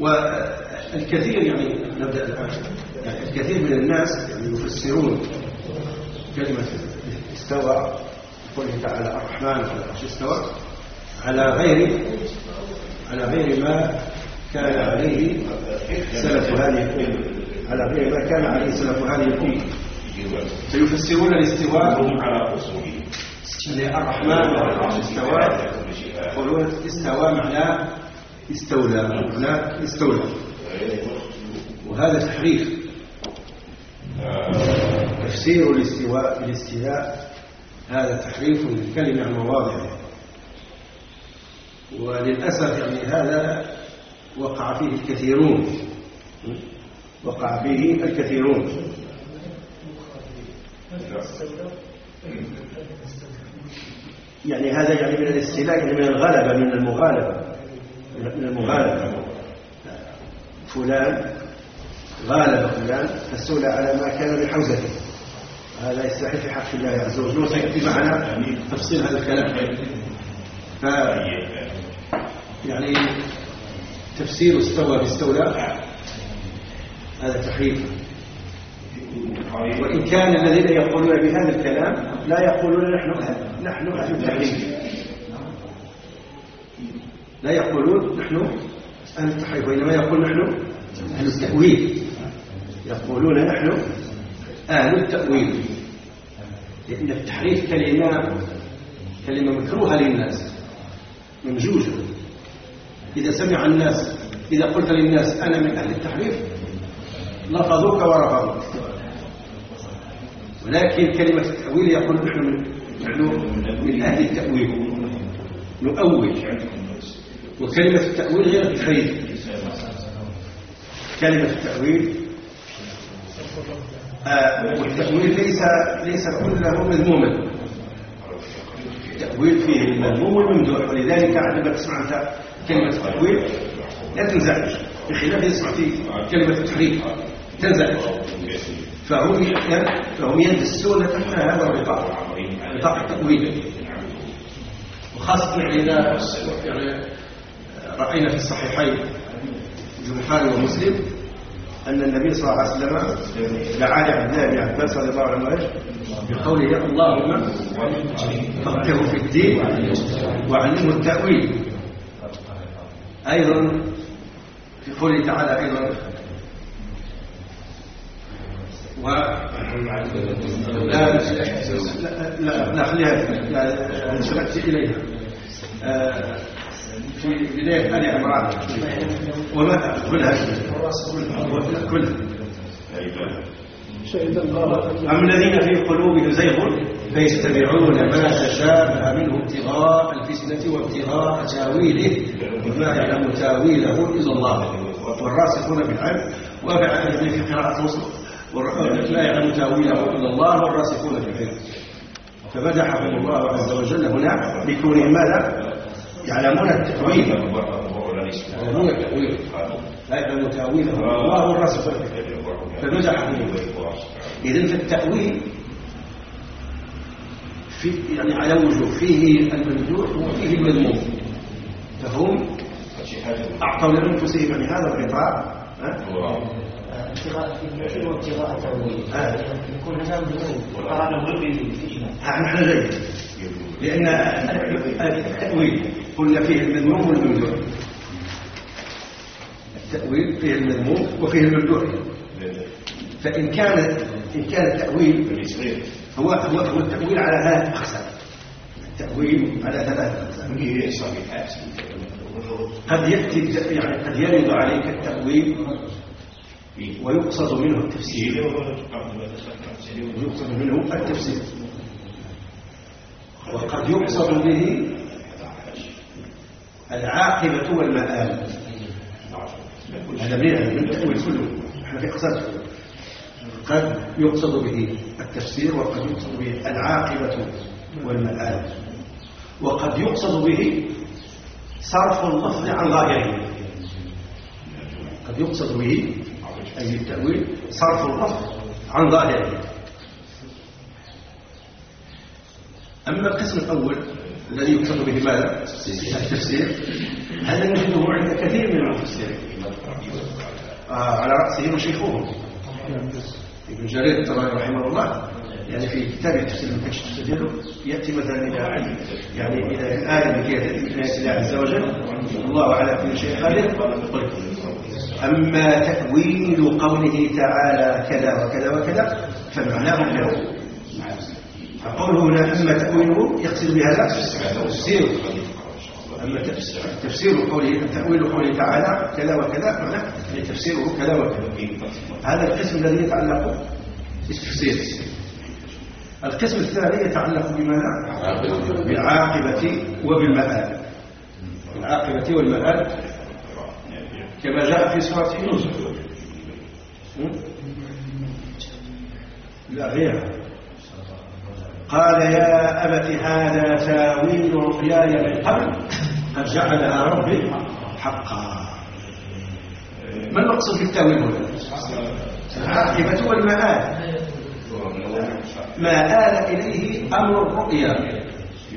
والكثير يعني نبدأ الآن يعني الكثير من الناس يعني يفسرون كلمة استوى قوله تعالى الرحمن على العرش استوى على غير على غير ما كان عليه سلف هذه الأمة. على غير ما كان عليه سلف هذه الأمة. فيفسرون الاستواء على أصوله الرحمن على العرش استوى. يقولون استوى معناه استولى معناه استولى. وهذا تحريف. تفسير الاستواء بالاستيلاء هذا تحريف للكلمة عن مواضعها وللأسف يعني هذا وقع فيه الكثيرون. وقع فيه الكثيرون. يعني هذا يعني من الاستيلاء يعني من الغلبة من المغالبة. من المغالبة فلان غالب فلان فاستولى على ما كان بحوزته. هذا يستحيل في حق الله عز وجل. وسيأتي معنا تفصيل هذا الكلام. ف يعني تفسير استوى باستولى هذا تحريف. وإن كان الذين يقولون بهذا الكلام لا يقولون نحن نحن أهل التحريف. لا يقولون نحن أهل التحريف وإنما يقول نحن أهل التأويل. يقولون نحن أهل التأويل. لأن التحريف كلمة كلمة مكروهة للناس ممجوجة إذا سمع الناس إذا قلت للناس أنا من أهل التحريف لفظوك ورفضوك. ولكن كلمة التأويل يقول نحن من من أهل التأويل. نؤول. وكلمة التأويل غير التحريف كلمة التأويل. آه والتأويل ليس ليس كله مذموما. التأويل فيه المذموم والممدوح ولذلك عندما تسمع أنت كلمة التأويل لا تنزعج. بخلاف يسمع في كلمة التحريف تنزعج. فهم فهم يندسون تحت هذا الغطاء غطاء التأويل. وخاصة إذا يعني رأينا في الصحيحين البخاري ومسلم أن النبي صلى الله عليه وسلم دعا لعبد الله بن عباس رضي الله عنه بقوله اللهم فقهه في الدين وعلمه التأويل أيضا في قوله تعالى أيضا و لا لا لا خليها لا سنأتي إليها في بداية آل عمران وما كلها كلها أم الذين في قلوبهم زيغ فيتبعون ما تشابه منه ابتغاء الفتنة وابتغاء تأويله وما يعلم تأويله إلا الله. والراسخون في العلم وابع في قراءة مسلم لا يعلم تأويله إلا الله والراسخون في العلم. فمدحهم الله عز وجل هنا بكونهم ماذا؟ يعلمون التأويل يعلمون التأويل. لا يعلم تأويله الله والراسخون في العلم فمدحهم إذن فالتأويل في يعني على وجوه. فيه الممدوح وفيه المذموم فهم أعطوا لأنفسهم يعني هذا الغطاء ابتغاء فتنة وابتغاء تأويل يكون هذا مذموم نحن جيد لأن التأويل قلنا فيه المذموم. والممدوح التأويل فيه المذموم وفيه الممدوح فإن كان إن كان التأويل هو هو هو التأويل على ثلاث أقسام التأويل على ثلاث أقسام قد يأتي يعني قد يرد عليك التأويل ويقصد منه التفسير. ويقصد منه التفسير. وقد يقصد به العاقبة والمآل هذا من التأويل كله إحنا في أقسام قد يقصد به التفسير وقد يقصد به العاقبة والمآل وقد يقصد به صرف اللفظ عن ظاهره قد يقصد به أي التأويل صرف اللفظ عن ظاهره أما القسم الأول الذي يقصد به ماذا؟ التفسير. هذا نجده عند كثير من المفسرين آه على رأسهم شيخهم ابن جرير الطبري رحمه الله. يعني في كتاب تفسير المكشف تفسيره يأتي مثلا إلى يعني إلى الآية التي في الله عز وجل. الله على كل شيء قادر أما تأويل قوله تعالى كذا وكذا وكذا فمعناه له فقوله هنا أما تأويله يقصد بهذا تفسير أما تفسير قوله تأويل قوله تعالى كذا وكذا يعني تفسيره كذا وكذا. هذا القسم الذي يتعلق بالتفسير. القسم الثاني يتعلق بماذا؟ بالعاقبة وبالمآل العاقبة والمآل كما جاء في سورة يوسف لا غيرها. قال يا أبت هذا تأويل رؤياي من قبل قد جعلها ربي حقا. ما المقصود بالتأويل هنا؟ العاقبة والمآل. ما آل إليه أمر الرؤيا.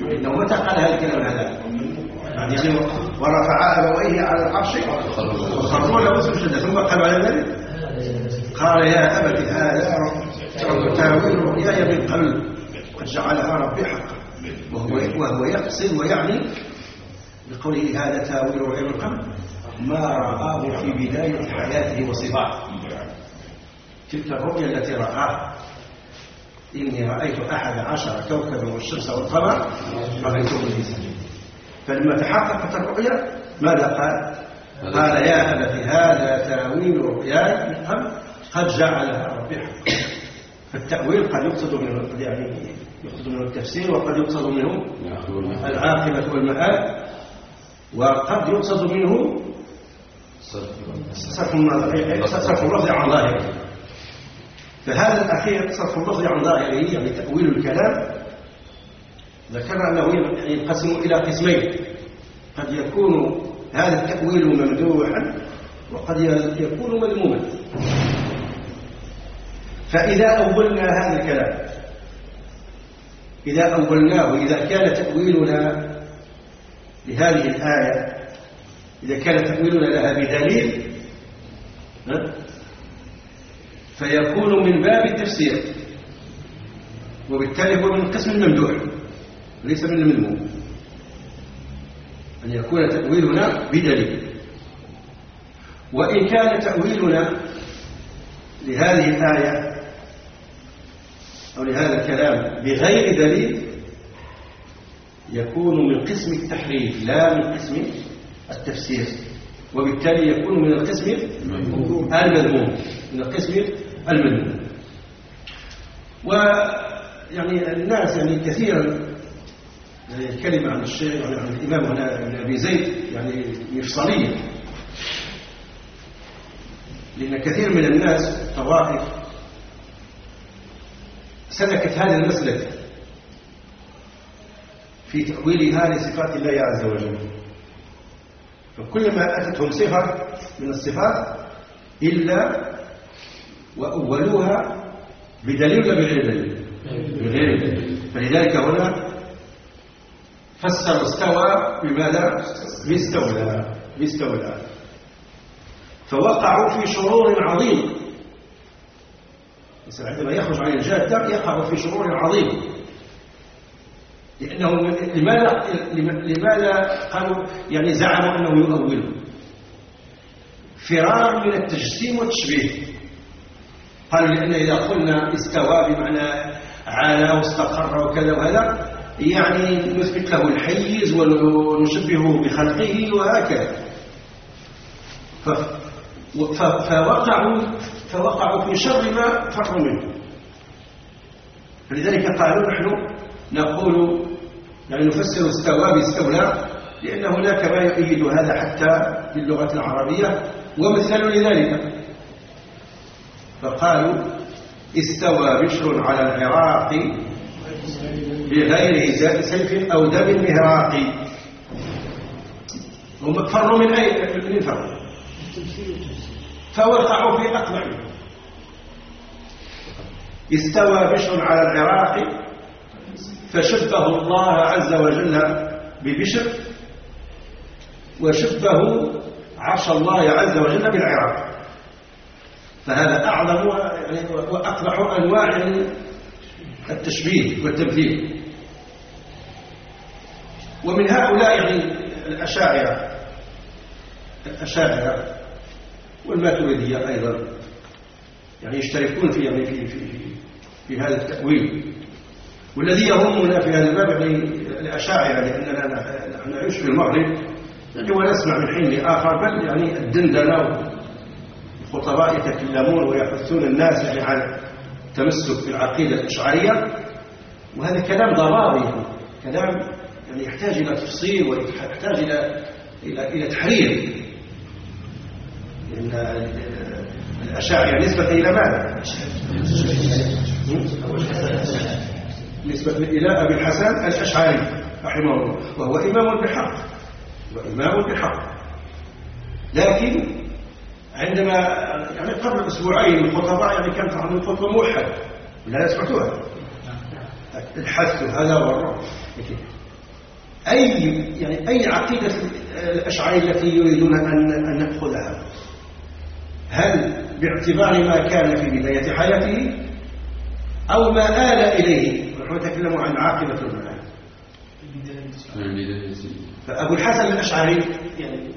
إنه متى قال هذا الكلام هذا. ورفع أبويه على العرش. وخروا له سجدا ثم قال على ذلك. قال يا أبت هذا تأويل رؤياي من قبل جعلها ربي حقا. وهو وهو يقصد ويعني بقوله هذا تاويل من قبل ما رآه في بداية حياته وصفاته تلك الرؤيا التي رآها إني رأيت أحد عشر كوكبا والشمس والقمر رأيتهم لي فلما تحققت الرؤيا ماذا قال؟ قال يا أبت هذا تاويل رؤياي من قد جعلها ربي حقا. فالتأويل قد يقصد منه يعني يقصد منه التفسير وقد يقصد منه العاقبة والمآل وقد يقصد منه صرف صرف اللفظ عن ظاهره. فهذا الأخير صرف اللفظ عن ظاهره يعني تأويل الكلام. ذكرنا أنه ينقسم إلى قسمين. قد يكون هذا التأويل ممدوحا وقد يكون مذموما. فإذا أولنا هذا الكلام إذا أولناه إذا كان تأويلنا لهذه الآية إذا كان تأويلنا لها بدليل فيكون من باب التفسير. وبالتالي هو من قسم الممدوح ليس من المذموم. أن يكون تأويلنا بدليل. وإن كان تأويلنا لهذه الآية أو لهذا الكلام بغير دليل يكون من قسم التحريف لا من قسم التفسير. وبالتالي يكون من القسم المذموم. من القسم المذموم. ويعني الناس يعني كثيرا يعني الكلمة عن الشيخ يعني عن الإمام هنا ابن أبي زيد يعني مفصلية لأن كثير من الناس طوائف سلكت هذا المسلك في تأويلها لصفات الله عز وجل. فكلما أتتهم صفة من الصفات إلا وأولوها بدليل ولا بغير دليل؟ بغير دليل. فلذلك هنا فسر استوى بماذا؟ باستولى باستولى فوقعوا في شرور عظيم. عندما يخرج عن الجادة يقع في شرور عظيم. لأنه لماذا لماذا قالوا يعني زعموا أنه يؤول؟ فرار من التجسيم والتشبيه. قالوا لأن إذا قلنا استوى بمعنى عانى واستقر وكذا وهذا يعني نثبت له الحيز ونشبهه بخلقه وهكذا. فوقعوا فوقعوا في شر ما فروا منه. فلذلك قالوا نحن نقول يعني نفسر استوى باستولى لأن هناك ما يؤيد هذا حتى في اللغة العربية ومثال لذلك. فقالوا استوى بشر على العراق بغير سيف أو دم مهراقي هم فروا من أي من فروا. فوقعوا في أقبع استوى بشر على العراق فشبه الله عز وجل ببشر وشبه عرش الله عز وجل بالعراق. فهذا أعظم وأقبح أنواع التشبيه والتمثيل. ومن هؤلاء يعني الأشاعرة الأشاعرة والماتريدية أيضا. يعني يشتركون في يعني في في في, هذا التأويل. والذي يهمنا في هذا الباب يعني الأشاعرة لأننا نحن نعيش في المغرب يعني ونسمع من حين لآخر بل يعني الدندنة الخطباء يتكلمون ويحثون الناس يعني على التمسك بالعقيدة الأشعرية. وهذا كلام ضبابي كلام يعني يحتاج إلى تفصيل ويحتاج إلى إلى إلى تحرير. الأشاعرة نسبة إلى ماذا؟ نسبة إلى أبي الحسن الأشعري رحمه الله وهو إمام بحق وإمام بحق. لكن عندما يعني قبل أسبوعين الخطباء يعني كانت عندهم خطبة موحدة لا سمعتوها الحث هذا والرفض أي يعني أي عقيدة الأشعري التي يريدون أن أن ندخلها هل باعتبار ما كان في بداية حياته أو ما آل إليه؟ نحن نتكلم عن عاقبة المنام فأبو الحسن الأشعري يعني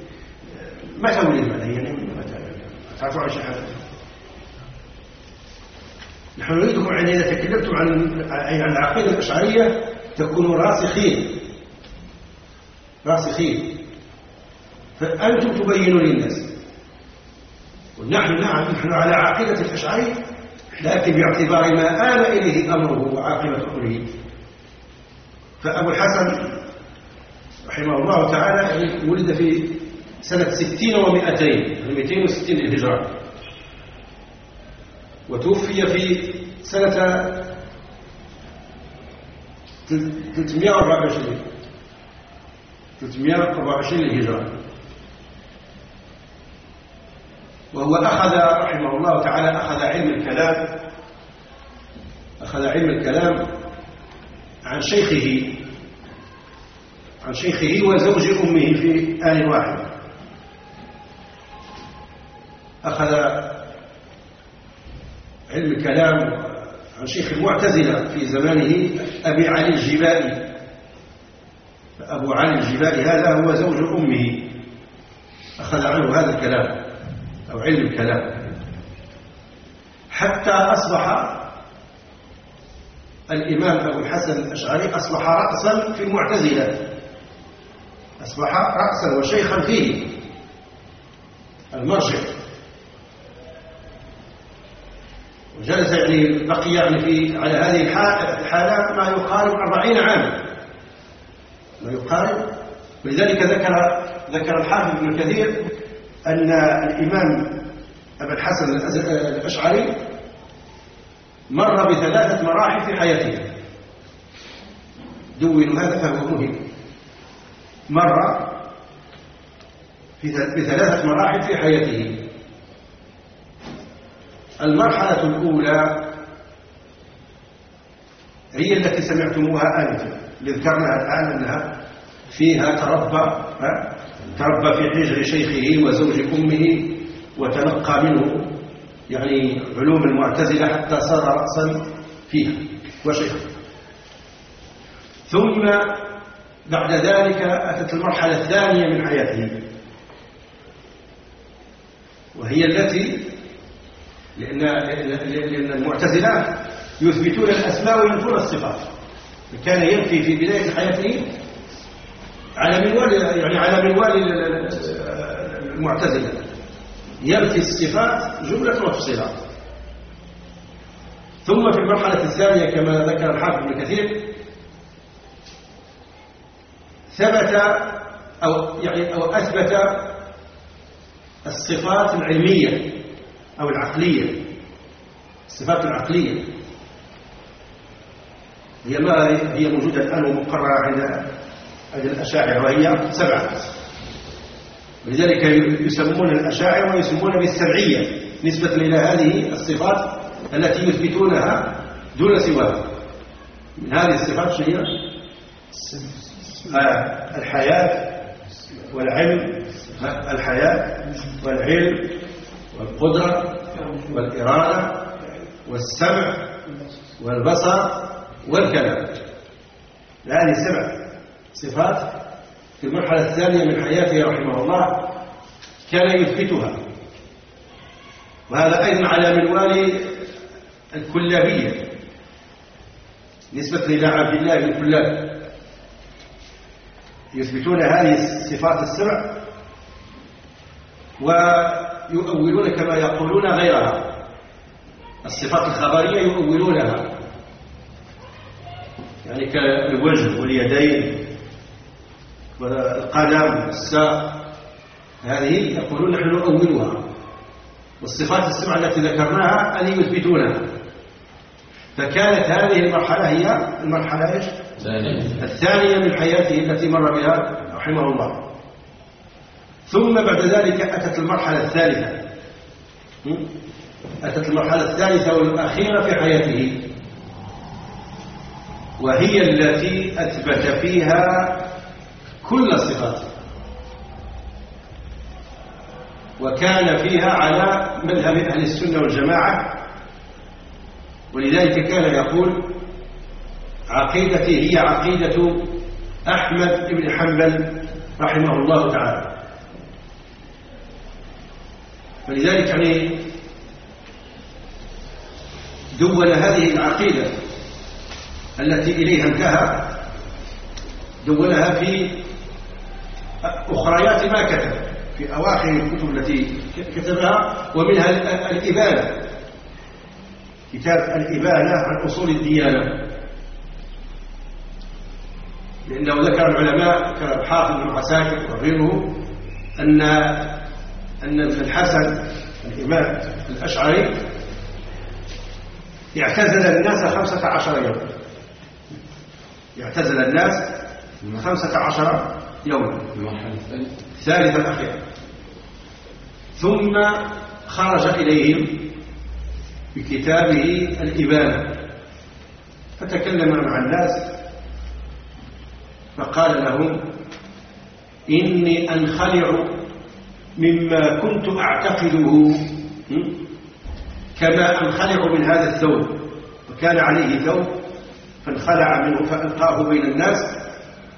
متى ولد يعني متى؟ تعرفوا عن شهادته نحن نريدكم عن إذا تكلمتم عن عن العقيدة الأشعرية تكونوا راسخين. راسخين. فأنتم تبينوا للناس. ونحن نعم نحن على عقيدة الأشعري لكن باعتبار ما آل إليه أمره وعاقبة أمره. فأبو الحسن رحمه الله تعالى ولد في سنة ستين ومئتين يعني مئتين وستين للهجرة. وتوفي في سنة 324 324 للهجرة. وهو أخذ رحمه الله تعالى أخذ علم الكلام أخذ علم الكلام عن شيخه عن شيخه وزوج أمه في آل واحد. أخذ علم الكلام عن شيخ المعتزلة في زمانه أبي علي الجبائي. أبو علي الجبائي هذا هو زوج أمه. أخذ عنه هذا الكلام. أو علم الكلام. حتى أصبح الإمام أبو الحسن الأشعري أصبح رأسا في المعتزلة. أصبح رأسا وشيخا فيه. المرجع. وجلس يعني بقي يعني في على هذه الحالة ما يقارب أربعين عاما. ما يقارب. ولذلك ذكر ذكر الحافظ ابن كثير أن الإمام أبا الحسن الأشعري مر بثلاثة مراحل في حياته. دونوا هذا فهو مهم. مر بثلاثة مراحل في حياته. المرحلة الأولى هي التي سمعتموها آنفا. ذكرناها الآن أنها فيها تربى تربى في حجر شيخه وزوج أمه وتلقى منه يعني علوم المعتزلة حتى صار رأسا فيها وشيخا ثم بعد ذلك أتت المرحلة الثانية من حياته وهي التي لأن, لأن المعتزلة يثبتون الأسماء وينفون الصفات كان ينفي في بداية حياته على منوال يعني على منوال المعتزلة. ينفي الصفات جملة وتفصيلات ثم في المرحلة الثانية كما ذكر الحافظ ابن كثير ثبت أو يعني أو أثبت الصفات العلمية أو العقلية. الصفات العقلية. هي ما هي موجودة الآن ومقررة عند عند الأشاعرة وهي سبعة. ولذلك يسمون الأشاعرة ويسمون بالسبعية نسبة إلى هذه الصفات التي يثبتونها دون سواها. من هذه الصفات هي الحياة والعلم الحياة والعلم والقدرة والإرادة والسمع والبصر والكلام. هذه سبع. صفات في المرحلة الثانية من حياته رحمه الله كان يثبتها. وهذا أيضا على منوال الكلابية. نسبة إلى عبد الله بن كلاب. يثبتون هذه الصفات السبع ويؤولون كما يقولون غيرها. الصفات الخبرية يؤولونها. يعني كالوجه واليدين. والقدم والساق هذه يقولون نحن نؤولها. والصفات السبعة التي ذكرناها أن يثبتونها. فكانت هذه المرحلة هي المرحلة إيش؟ الثانية. من حياته التي مر بها رحمه الله. ثم بعد ذلك أتت المرحلة الثالثة. أتت المرحلة الثالثة والأخيرة في حياته. وهي التي أثبت فيها كل الصفات وكان فيها على مذهب أهل السنة والجماعة. ولذلك كان يقول عقيدتي هي عقيدة أحمد بن حنبل رحمه الله تعالى. فلذلك يعني دون هذه العقيدة التي إليها انتهى دونها في أخريات ما كتب. في أواخر الكتب التي كتبها ومنها الإبانة. كتاب الإبانة عن أصول الديانة. لأنه ذكر العلماء كالحافظ بن عساكر وغيره أن أن الحسن الإمام الأشعري اعتزل الناس خمسة عشر يوم اعتزل الناس خمسة عشر يوما الثالثة الأخيرة ثم خرج إليهم بكتابه الإبانة. فتكلم مع الناس. فقال لهم إني أنخلع مما كنت أعتقده كما أنخلع من هذا الثوب. وكان عليه ثوب فانخلع منه فألقاه بين الناس.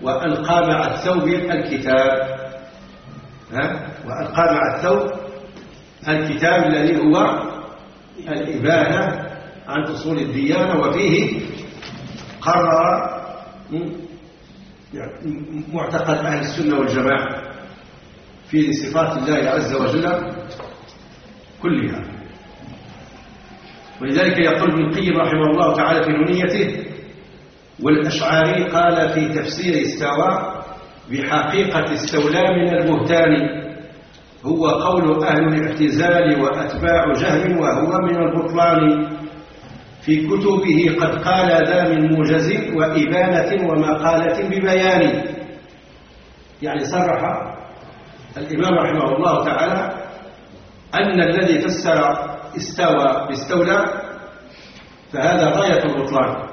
وألقى مع الثوب الكتاب ها؟ وألقى مع الثوب الكتاب الذي هو الإبانة عن أصول الديانة وفيه قرر معتقد أهل السنة والجماعة في صفات الله عز وجل كلها ولذلك يقول ابن القيم رحمه الله تعالى في نونيته والأشعاري قال في تفسير استوى بحقيقة استولى من البهتان هو قول أهل الاعتزال وأتباع جهم وهو من البطلان. في كتبه قد قال ذا من موجز وإبانة ومقالة ببيان. يعني صرح الإمام رحمه الله تعالى أن الذي فسر استوى باستولى فهذا غاية البطلان.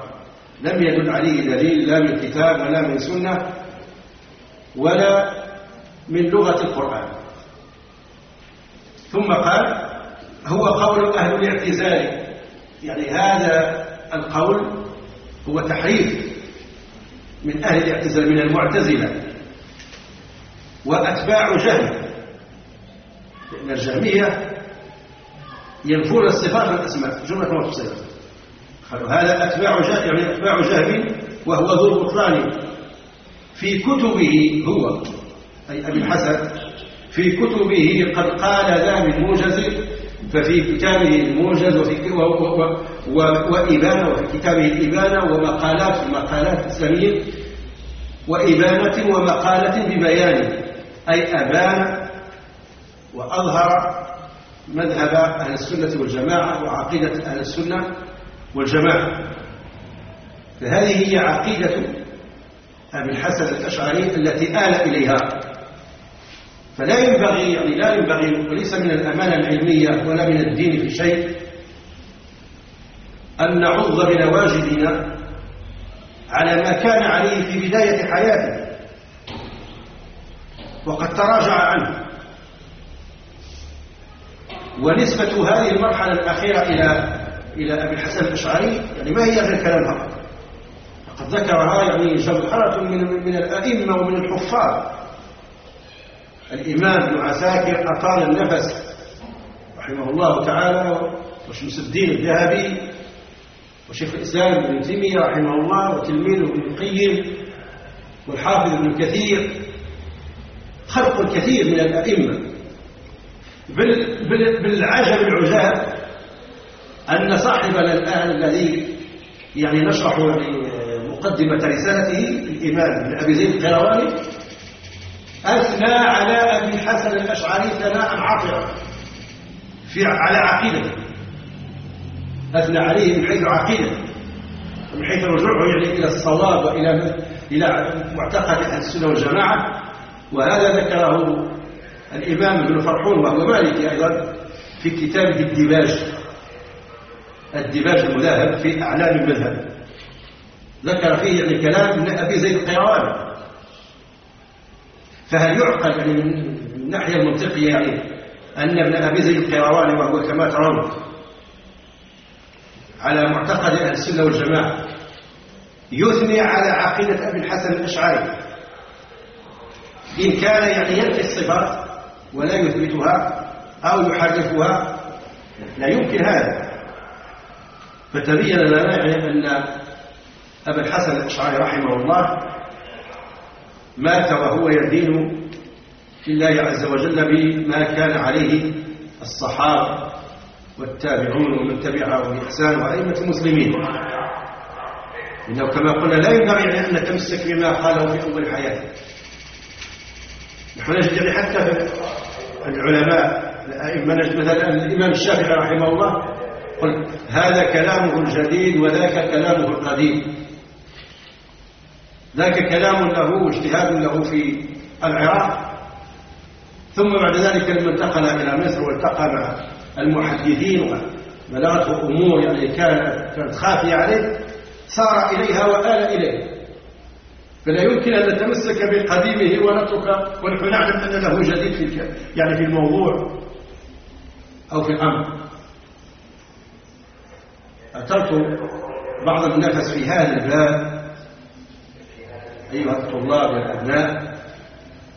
لم يدل عليه دليل لا من كتاب ولا من سنة ولا من لغة القرآن. ثم قال هو قول أهل الاعتزال. يعني هذا القول هو تحريف من أهل الاعتزال من المعتزلة وأتباع جهل. لأن الجهمية ينفون الصفات والأسماء جملة قالوا هذا أتباع جهل يعني أتباع جهل وهو ذو البطلان في كتبه هو أي أبي الحسن في كتبه قد قال ذا من موجز ففي كتابه الموجز وفي وإبانة وفي كتابه الإبانة ومقالات مقالات إسلامية وإبانة ومقالة ببيان. أي أبان وأظهر مذهب أهل السنة والجماعة وعقيدة أهل السنة. والجماعة. فهذه هي عقيدة أبي الحسن الأشعري التي آل إليها. فلا ينبغي يعني لا ينبغي وليس من الأمانة العلمية ولا من الدين في شيء أن نعض بنواجدنا على ما كان عليه في بداية حياته. وقد تراجع عنه. ونسبة هذه المرحلة الأخيرة إلى إلى أبي الحسن الأشعري يعني ما هي غير كلام فقط؟ قد ذكرها يعني جمهرة من من الأئمة ومن الحفاظ. الإمام ابن عساكر أطال النفس رحمه الله تعالى وشمس الدين الذهبي وشيخ الإسلام ابن تيمية رحمه الله وتلميذه ابن القيم والحافظ ابن كثير. خلق الكثير من الأئمة. بالعجب العجاب أن صاحبنا الآن الذي يعني نشرح يعني مقدمة رسالته الإمام بن أبي زيد القيرواني أثنى على أبي الحسن الأشعري ثناء عاطرا في على عقيدته أثنى عليه من حيث عقيدته ومن حيث رجوعه يعني إلى الصواب وإلى إلى معتقد أهل السنة والجماعة. وهذا ذكره الإمام ابن فرحون وهو مالكي أيضا في كتابه الدباج الدباج المذاهب في أعلام المذهب. ذكر فيه يعني كلام ابن أبي زيد القيروان. فهل يعقل يعني من الناحية المنطقية يعني أن ابن أبي زيد القيروان وهو كما ترون على معتقد أهل السنة والجماعة يثني على عقيدة أبي الحسن الأشعري. إن كان يعني ينفي الصفات ولا يثبتها أو يحرفها لا يمكن هذا. فتبين لنا أن أبا الحسن الأشعري رحمه الله مات وهو يدين لله عز وجل بما كان عليه الصحابة والتابعون ومن تبعهم بإحسان وأئمة المسلمين. إنه كما قلنا لا ينبغي أن نتمسك بما قاله في أول حياته. نحن نجد حتى في العلماء الأئمة نجد مثلا الإمام الشافعي رحمه الله قل هذا كلامه الجديد وذاك كلامه القديم. ذاك كلام له واجتهاد له في العراق ثم بعد ذلك لما انتقل إلى مصر والتقى مع المحدثين وبلغته أمور يعني كانت خافية عليه سار إليها وآل إليه. فلا يمكن أن نتمسك بقديمه ونترك ونحن نعلم أن له جديد في يعني في الموضوع أو في الأمر. أترك بعض النفس في هذا الباب. أيها الطلاب والأبناء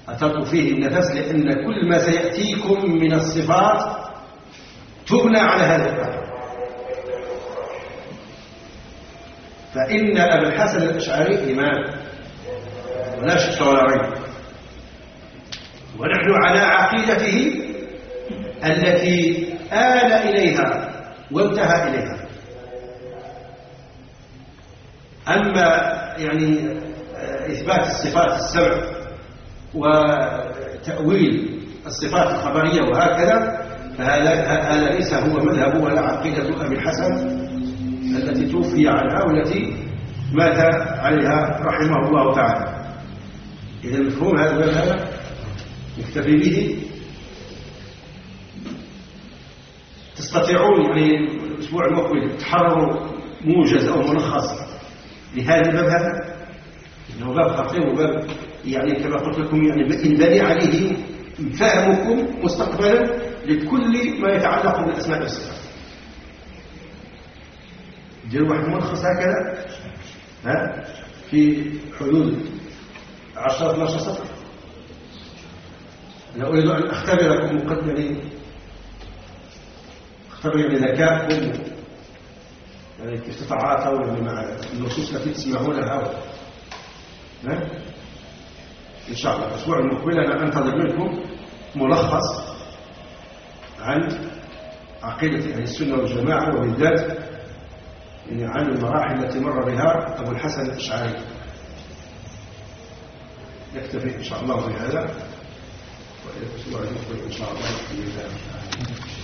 أترك فيه النفس لأن كل ما سيأتيكم من الصفات تبنى على هذا الباب. فإن أبا الحسن الأشعري إمام ولا شك ولا ريب ونحن على عقيدته التي آل إليها وانتهى إليها. أما يعني إثبات الصفات السبع وتأويل الصفات الخبرية وهكذا فهذا هذا ليس هو مذهب ولا عقيدة أبي الحسن التي توفي عنها والتي مات عليها رحمه الله تعالى. إذا مفهوم هذا هذا نكتفي به؟ تستطيعون يعني الأسبوع المقبل تحرروا موجز أو ملخص؟ لهذا الباب هذا؟ إنه باب خطير وباب يعني كما قلت لكم يعني ينبني عليه فهمكم مستقبلا لكل ما يتعلق بالأسماء والصفات. ديروا واحد ملخص هكذا؟ ها؟ في حدود 10 12 سطر أنا أريد أن أختبركم مقدمين أختبر يعني ذكاءكم. يعني يعني مع النصوص التي تسمعونها ها؟ إن شاء الله. الأسبوع المقبل أنا أنتظر منكم ملخص عن عقيدة أهل السنة والجماعة وبالذات يعني عن المراحل التي مر بها أبو الحسن الأشعري. نكتفي إن شاء الله بهذا. وإلى الأسبوع المقبل إن شاء الله بإذن الله.